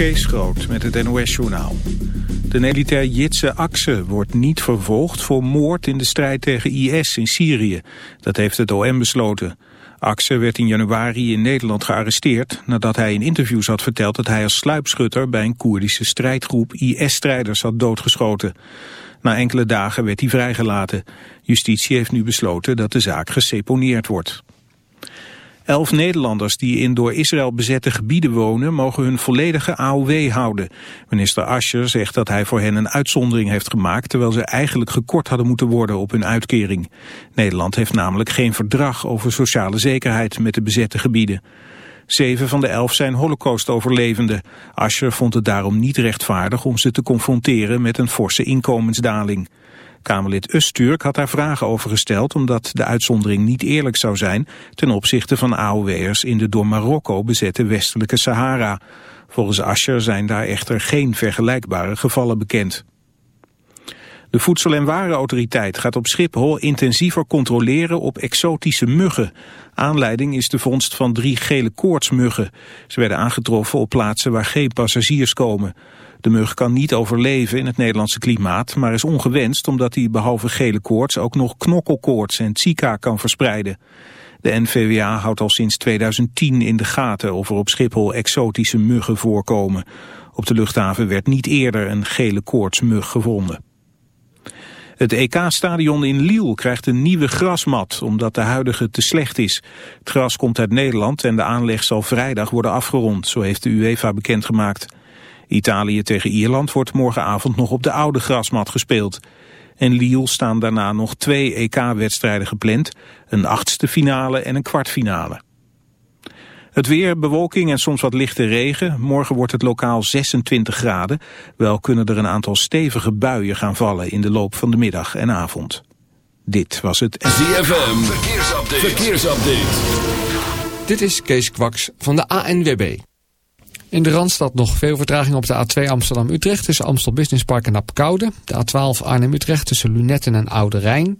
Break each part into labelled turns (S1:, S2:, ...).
S1: Kees Groot met het NOS-journaal. De militair Jitse Akse wordt niet vervolgd voor moord in de strijd tegen IS in Syrië. Dat heeft het OM besloten. Akse werd in januari in Nederland gearresteerd... nadat hij in interviews had verteld dat hij als sluipschutter... bij een Koerdische strijdgroep IS-strijders had doodgeschoten. Na enkele dagen werd hij vrijgelaten. Justitie heeft nu besloten dat de zaak geseponeerd wordt. Elf Nederlanders die in door Israël bezette gebieden wonen... mogen hun volledige AOW houden. Minister Ascher zegt dat hij voor hen een uitzondering heeft gemaakt... terwijl ze eigenlijk gekort hadden moeten worden op hun uitkering. Nederland heeft namelijk geen verdrag over sociale zekerheid met de bezette gebieden. Zeven van de elf zijn holocaustoverlevenden. Ascher vond het daarom niet rechtvaardig om ze te confronteren met een forse inkomensdaling. Kamerlid Usturk had daar vragen over gesteld omdat de uitzondering niet eerlijk zou zijn ten opzichte van AOW'ers in de door Marokko bezette westelijke Sahara. Volgens Ascher zijn daar echter geen vergelijkbare gevallen bekend. De Voedsel- en Warenautoriteit gaat op Schiphol intensiever controleren op exotische muggen. Aanleiding is de vondst van drie gele koortsmuggen. Ze werden aangetroffen op plaatsen waar geen passagiers komen. De mug kan niet overleven in het Nederlandse klimaat, maar is ongewenst omdat hij behalve gele koorts ook nog knokkelkoorts en Zika kan verspreiden. De NVWA houdt al sinds 2010 in de gaten of er op Schiphol exotische muggen voorkomen. Op de luchthaven werd niet eerder een gele koortsmug gevonden. Het EK-stadion in Lille krijgt een nieuwe grasmat, omdat de huidige te slecht is. Het gras komt uit Nederland en de aanleg zal vrijdag worden afgerond, zo heeft de UEFA bekendgemaakt. Italië tegen Ierland wordt morgenavond nog op de oude grasmat gespeeld. In Lille staan daarna nog twee EK-wedstrijden gepland, een achtste finale en een kwartfinale. Het weer, bewolking en soms wat lichte regen. Morgen wordt het lokaal 26 graden. Wel kunnen er een aantal stevige buien gaan vallen in de loop van de middag en avond. Dit was het...
S2: ZFM, verkeersupdate. verkeersupdate.
S3: Dit is Kees Kwaks van de ANWB. In de Randstad nog veel vertraging op de A2 Amsterdam-Utrecht tussen Amstel Business Park en Apkoude. De A12 Arnhem-Utrecht tussen Lunetten en Oude Rijn.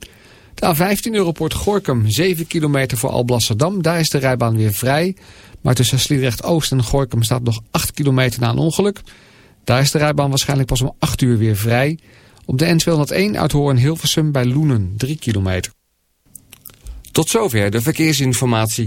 S3: De A15 Europort Gorkum 7 kilometer voor Alblasserdam. Daar is de rijbaan weer vrij. Maar tussen Sliedrecht-Oost en Gorkum staat nog 8 kilometer na een ongeluk. Daar is de rijbaan waarschijnlijk pas om 8 uur weer vrij. Op de N201 uit Hoorn-Hilversum bij Loenen 3 kilometer. Tot zover de verkeersinformatie.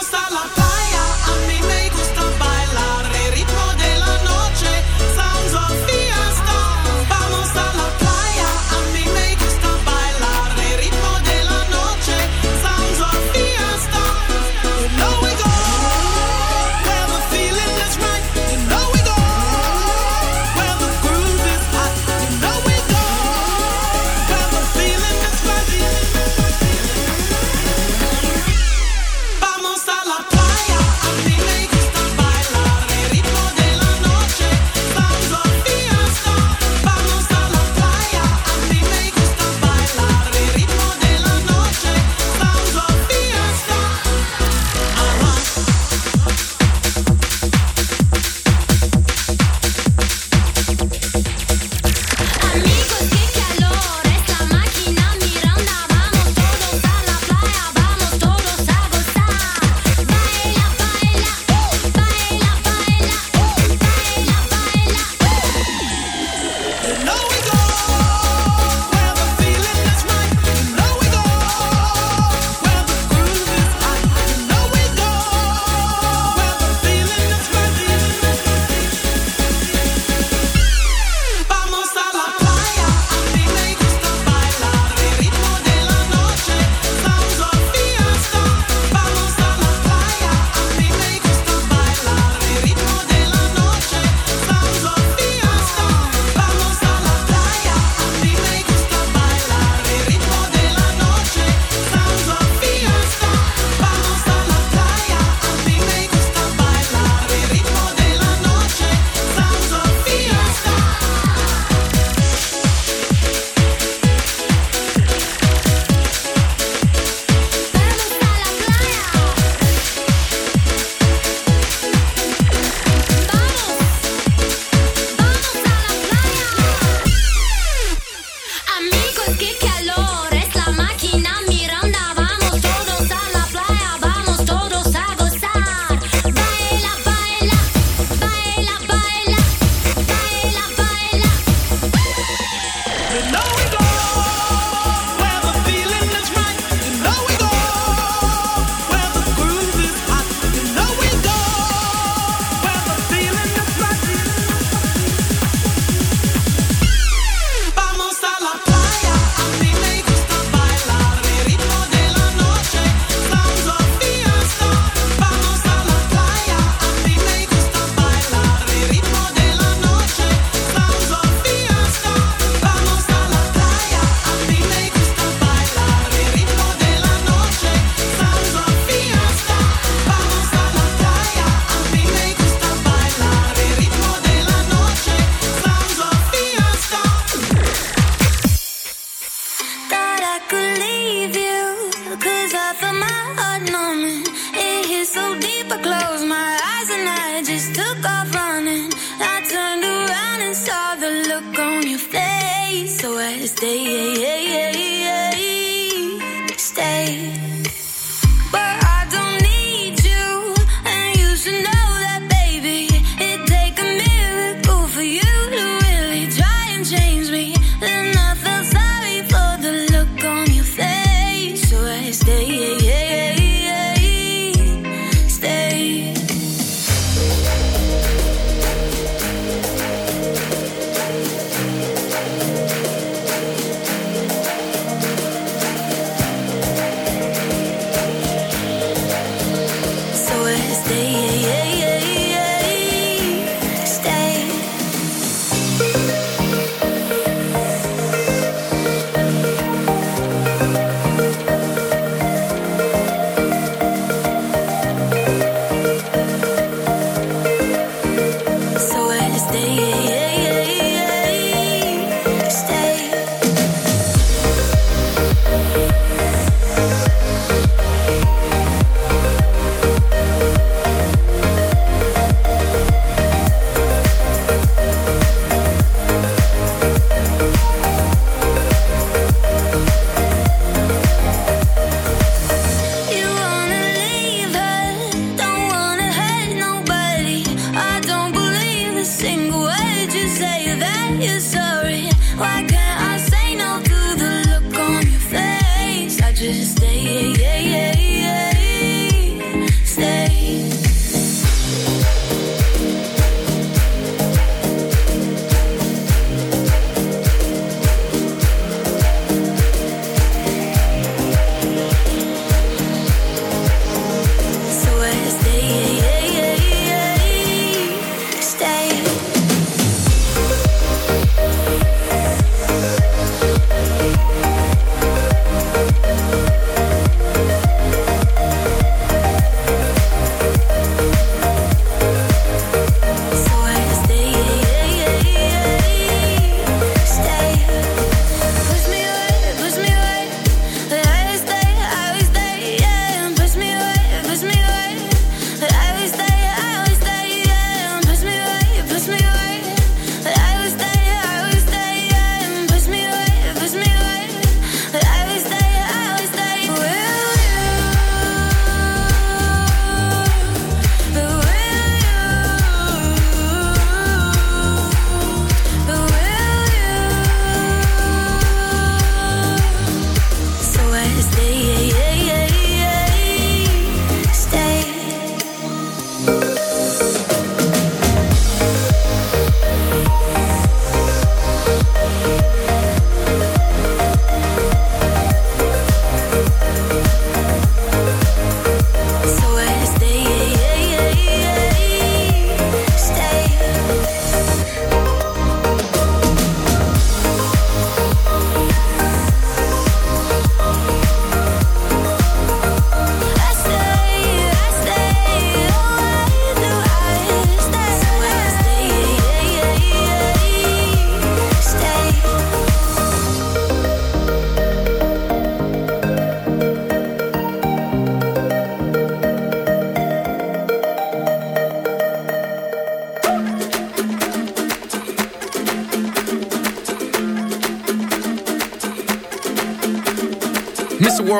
S4: day.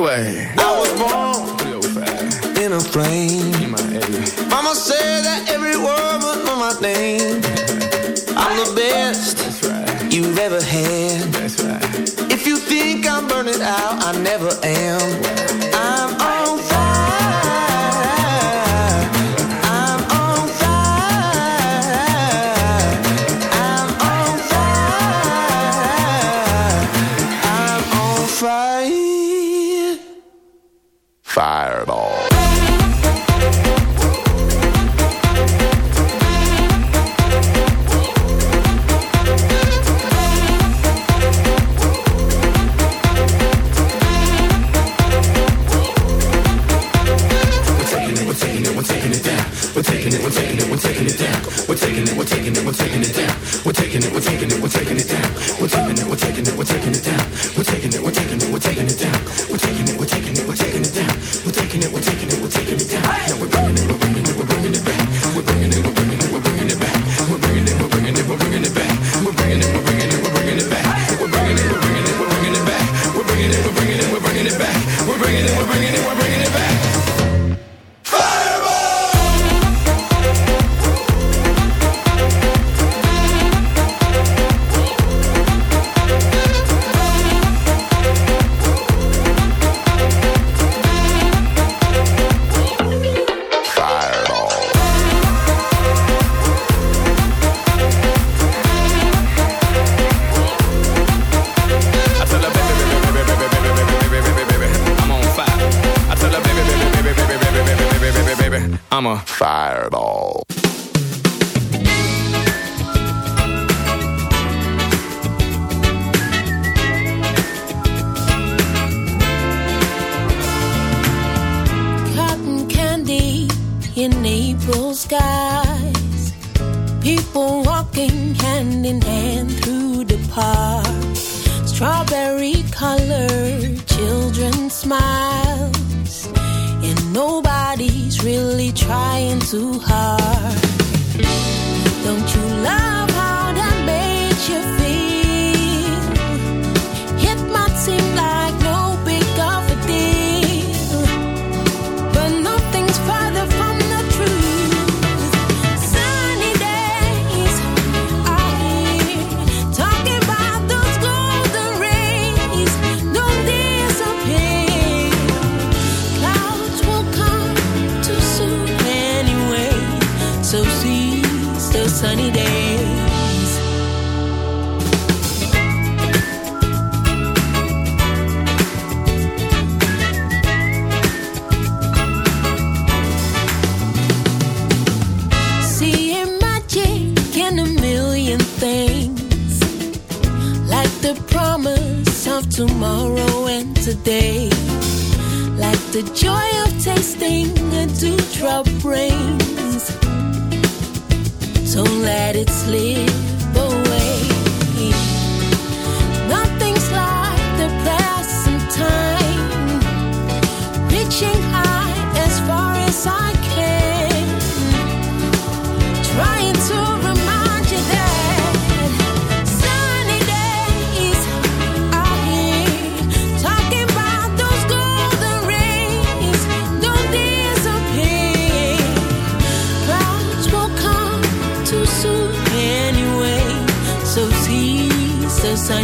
S4: way.
S5: fire.
S6: let it slip away. Nothing's like the present time. Reaching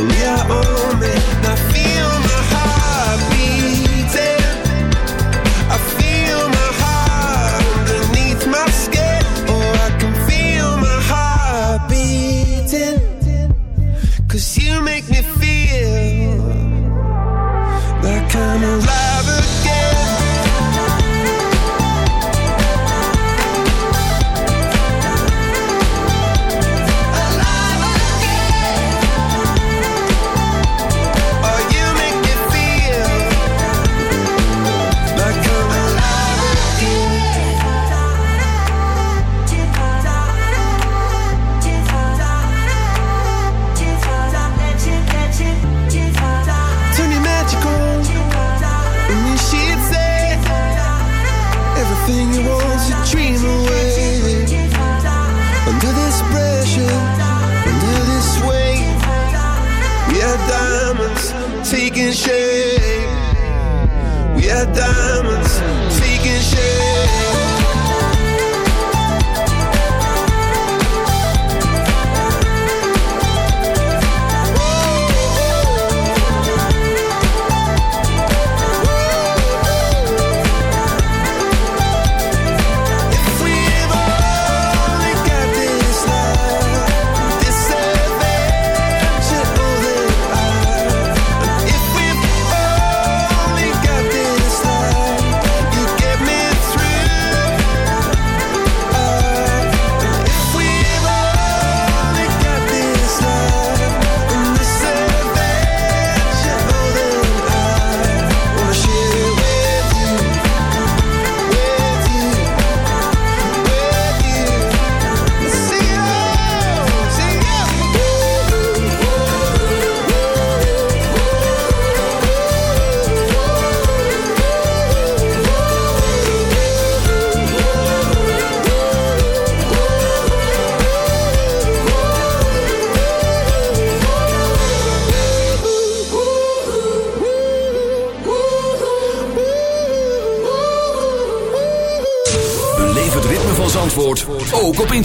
S5: I own it.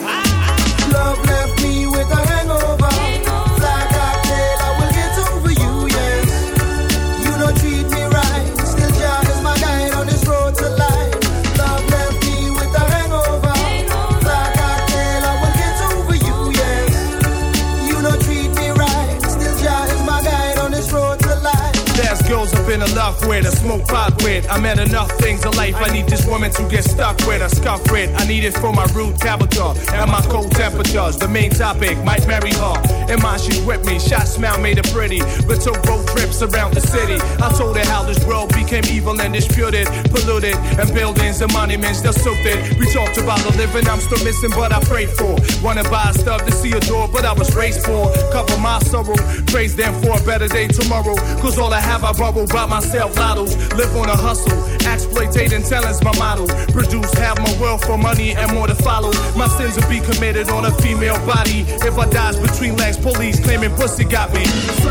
S5: with. I
S7: met enough things in life. I need this woman to get stuck with, I scuff with. I need it for my rude character and my cold temperatures. The main topic might marry her. In mind, she's with me. Shot smile made her pretty. We took road trips around the city. I told her how this world became evil and disputed, polluted, and buildings and monuments that soaked it. We talked about the living I'm still missing, but I prayed for. Wanna buy stuff to see a door, but I was raised for. Cover my sorrow, praise them for a better day tomorrow. Cause all I have, I bubble by myself. Lottos, live on a hustle. Exploitating talent's my model. Produce half my wealth for money and more to follow. My sins will be committed on a female body. If I dies between legs, police claiming pussy got me. Fly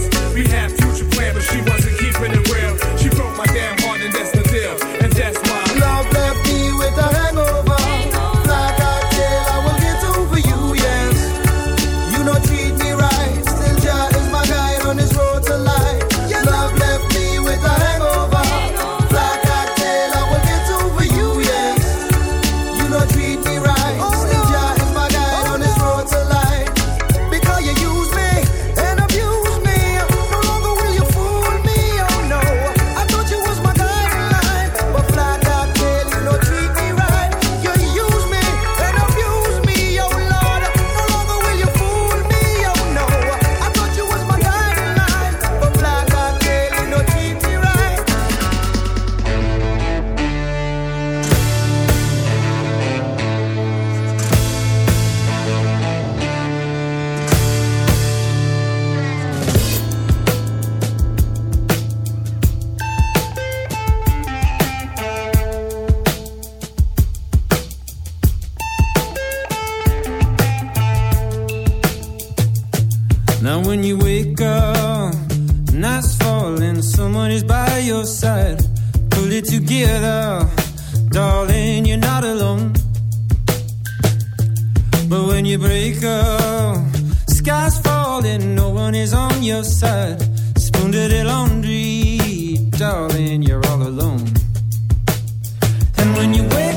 S8: Pull it together, darling, you're not alone. But when you break up, sky's falling, no one is on your side. Spoon to the laundry, darling, you're all alone. And when you wake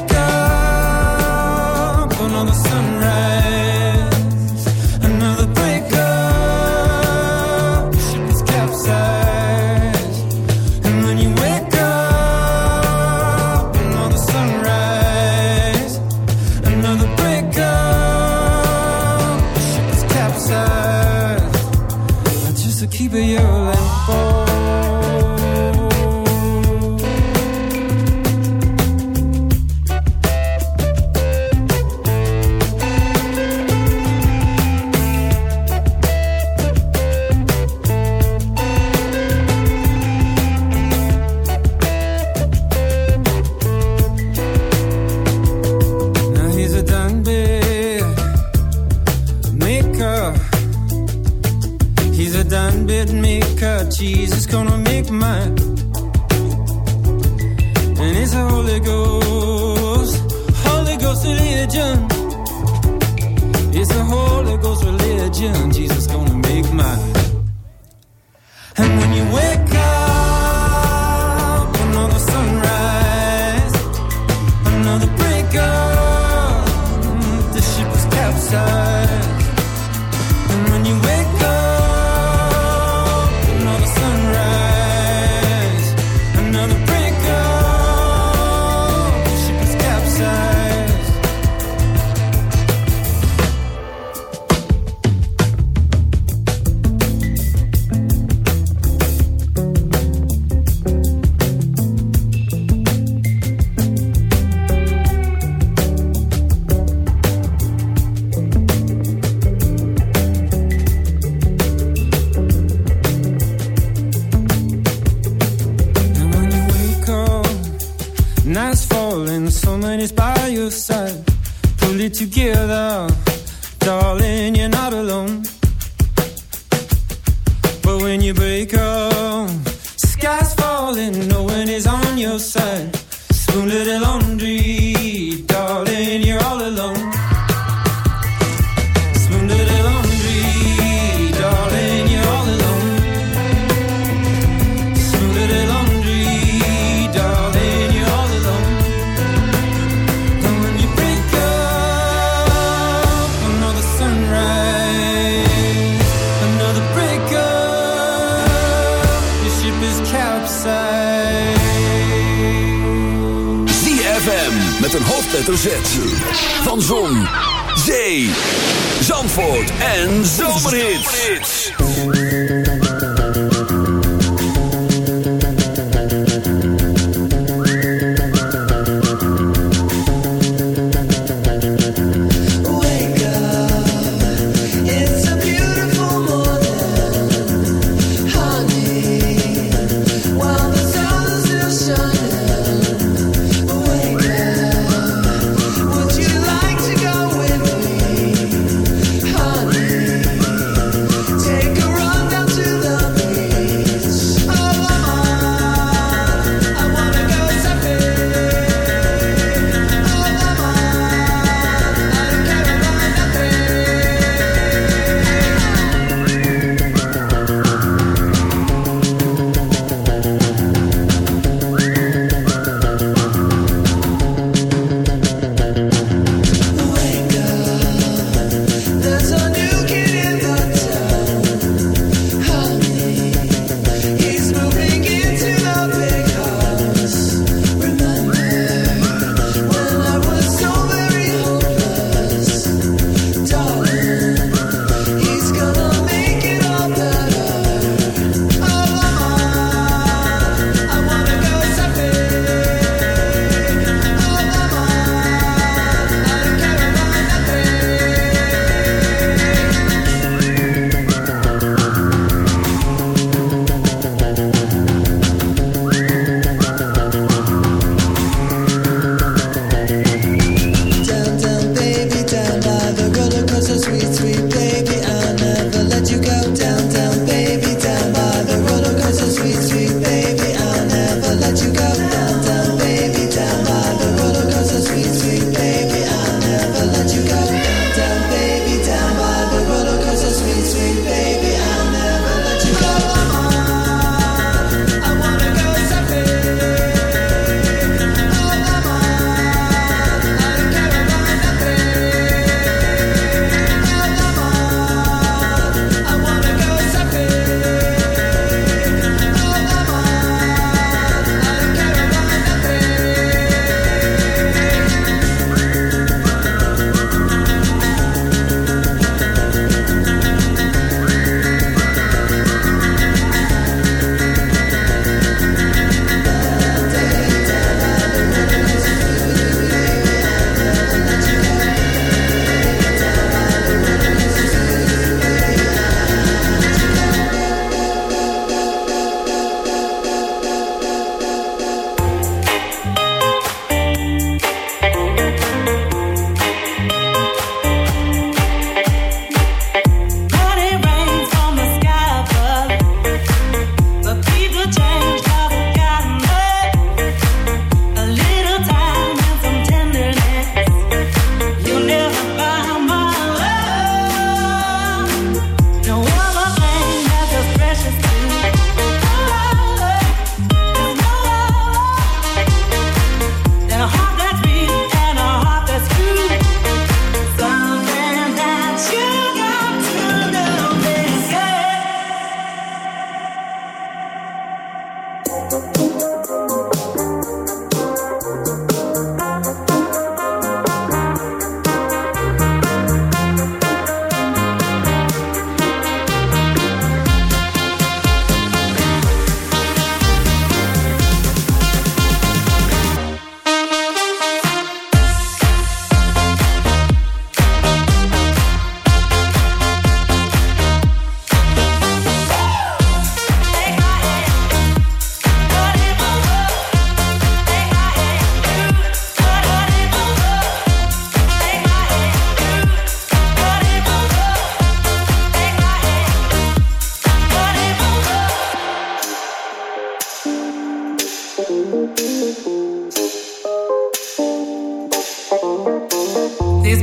S9: These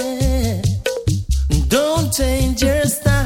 S10: Change your style.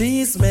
S10: tease me.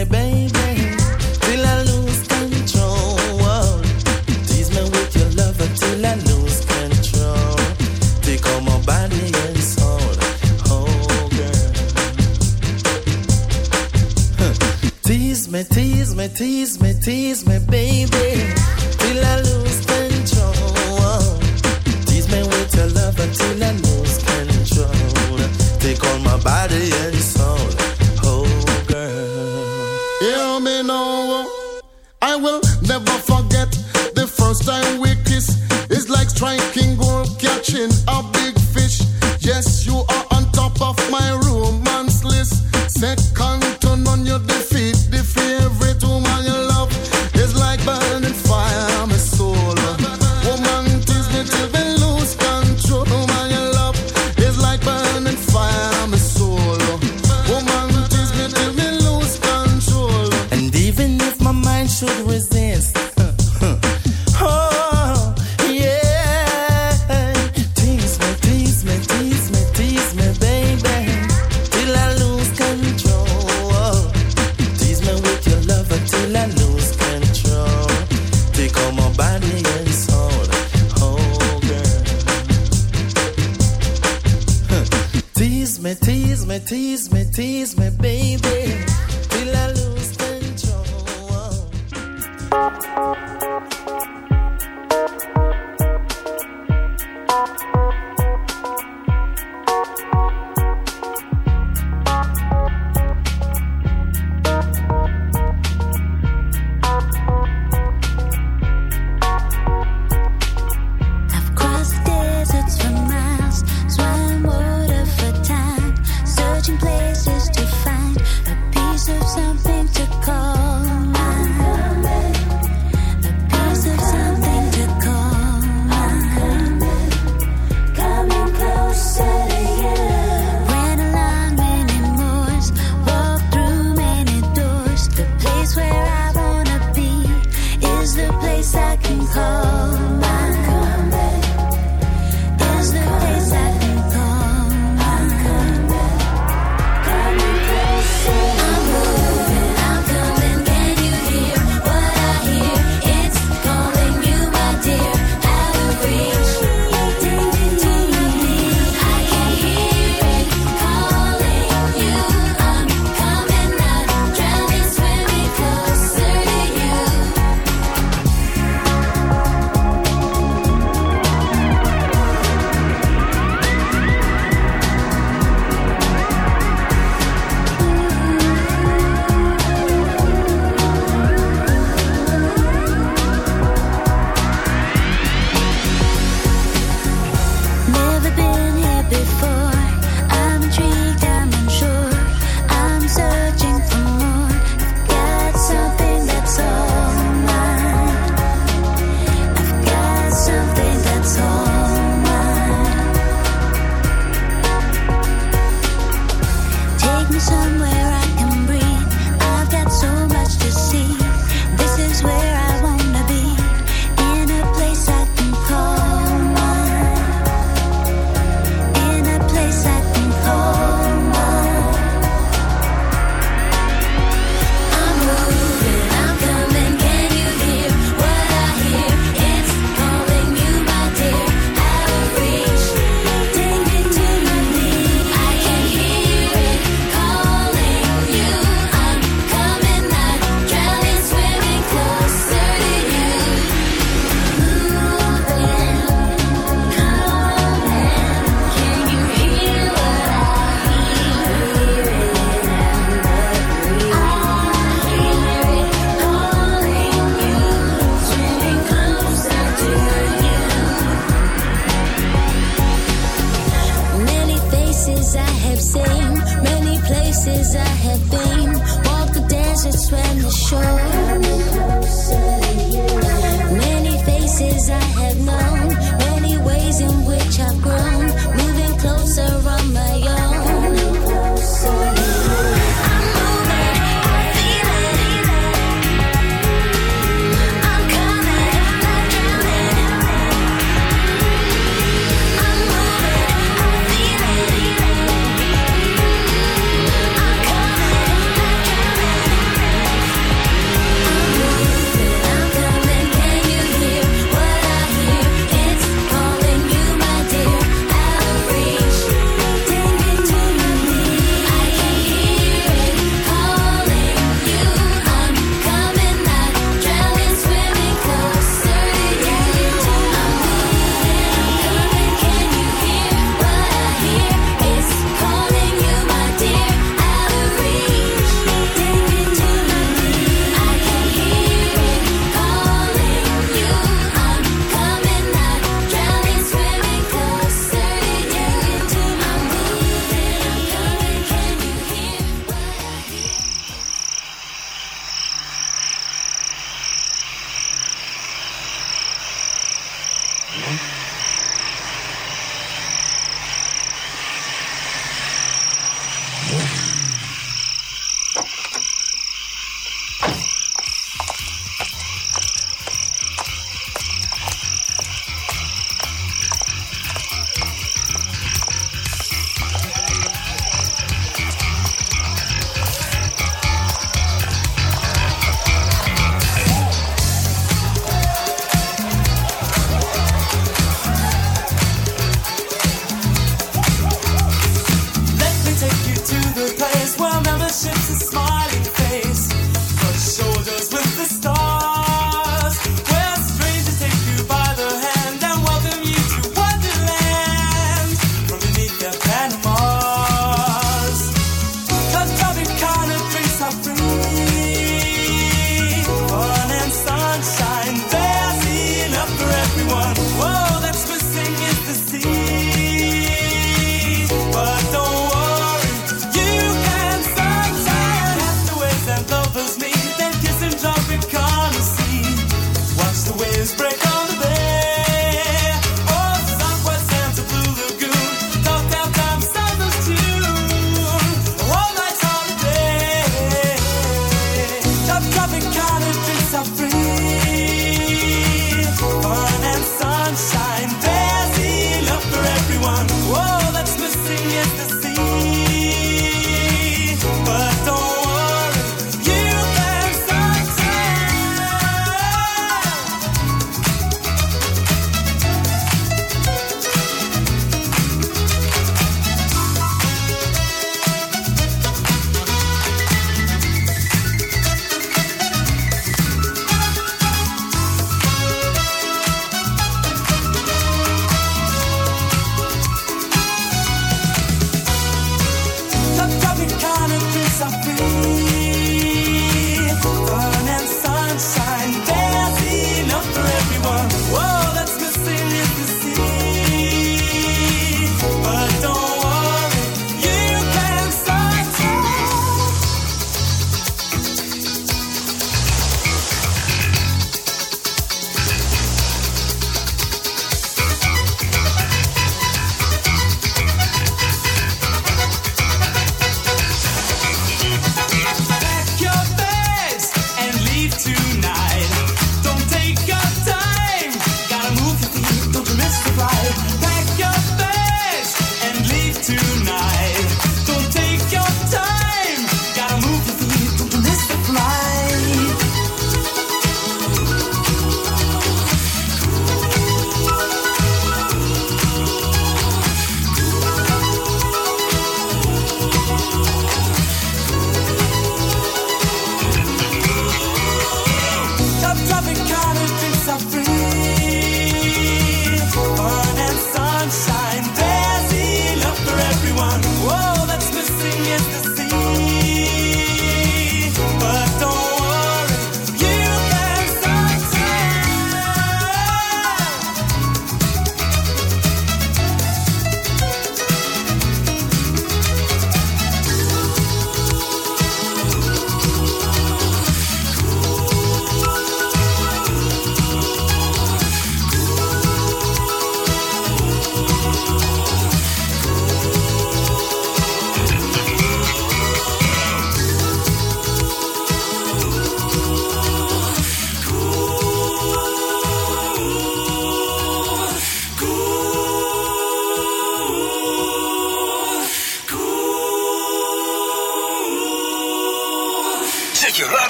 S9: one side.